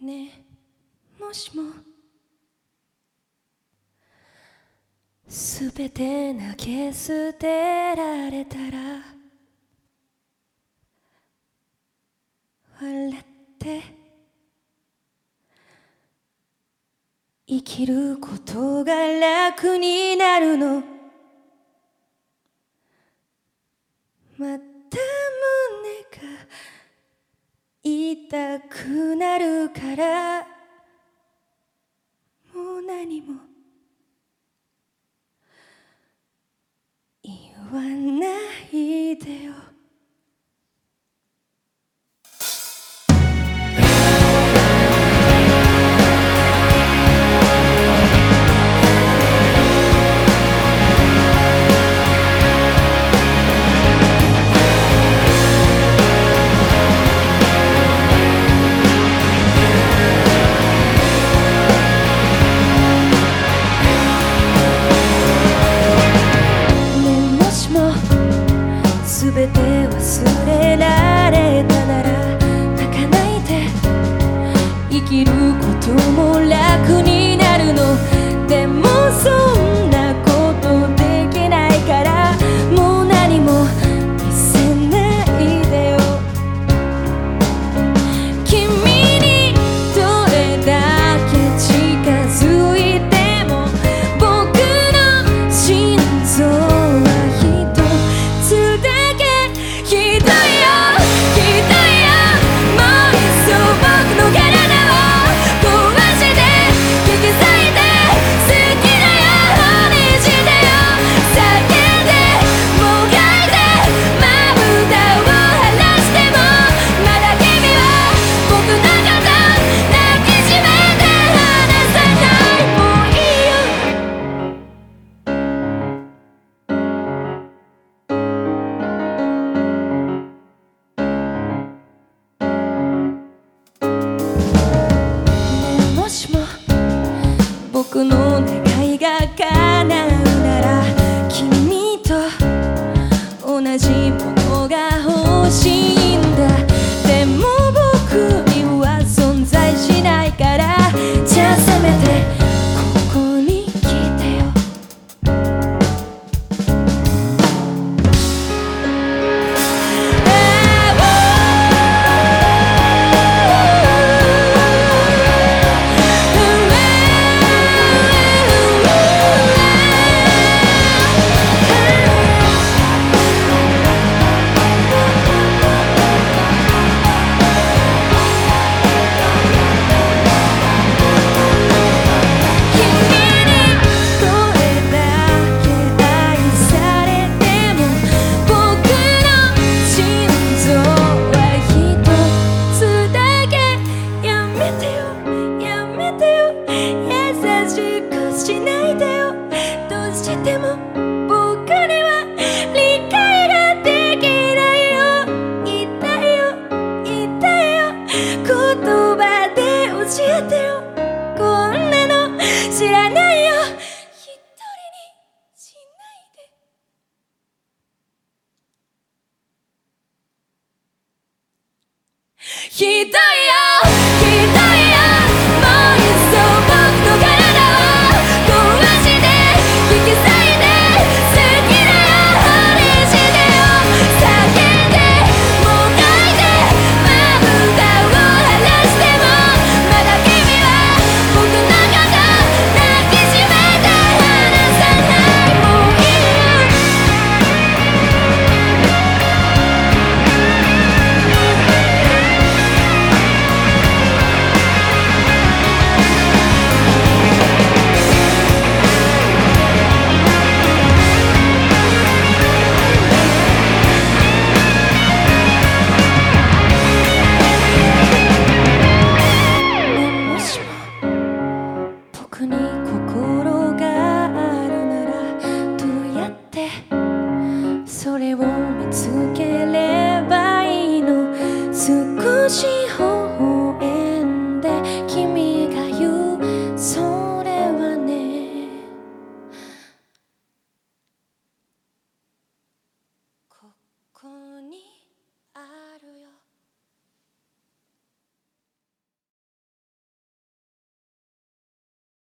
ね。えもしも。すべて泣け捨てられたら笑って生きることが楽になるの。くなるからもう何も言わないでよ。きることも楽になるの。でもそうしくしないでよ。どうしても僕には理解ができないよ。痛いよ。痛いよ。言葉で教えてよ。こんなの知らない